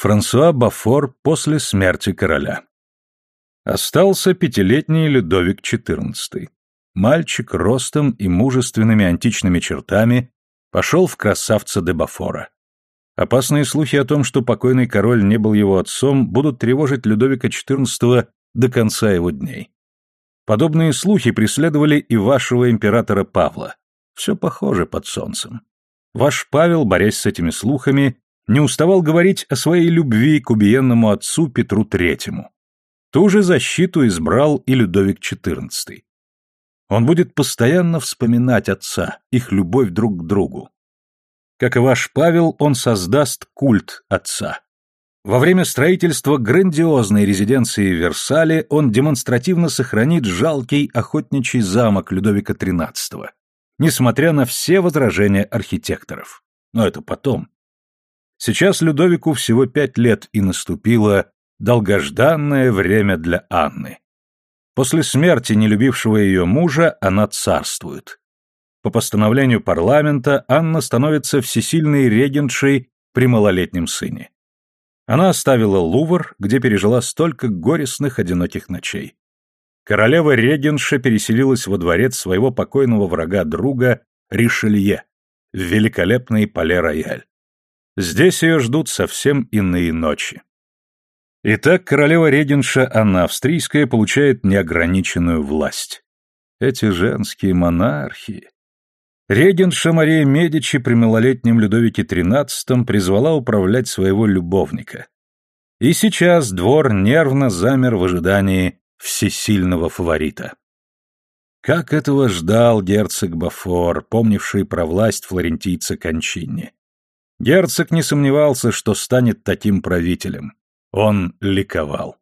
Франсуа Бафор после смерти короля. Остался пятилетний Людовик XIV. Мальчик ростом и мужественными античными чертами пошел в красавца де Бафора. Опасные слухи о том, что покойный король не был его отцом, будут тревожить Людовика XIV до конца его дней. Подобные слухи преследовали и вашего императора Павла. Все похоже под солнцем. Ваш Павел, борясь с этими слухами, не уставал говорить о своей любви к убиенному отцу Петру Третьему. Ту же защиту избрал и Людовик XIV. Он будет постоянно вспоминать отца, их любовь друг к другу. Как и ваш Павел, он создаст культ отца. Во время строительства грандиозной резиденции в Версале он демонстративно сохранит жалкий охотничий замок Людовика XIII, несмотря на все возражения архитекторов. Но это потом. Сейчас Людовику всего пять лет, и наступило долгожданное время для Анны. После смерти нелюбившего ее мужа она царствует. По постановлению парламента Анна становится всесильной регентшей при малолетнем сыне. Она оставила Лувр, где пережила столько горестных одиноких ночей. Королева-регенша переселилась во дворец своего покойного врага-друга Ришелье в великолепный Пале-Рояль. Здесь ее ждут совсем иные ночи. Итак, королева-регенша Анна Австрийская получает неограниченную власть. Эти женские монархии. Регенша Мария Медичи при малолетнем Людовике XIII призвала управлять своего любовника. И сейчас двор нервно замер в ожидании всесильного фаворита. Как этого ждал герцог Бафор, помнивший про власть флорентийца Кончини. Герцог не сомневался, что станет таким правителем. Он ликовал.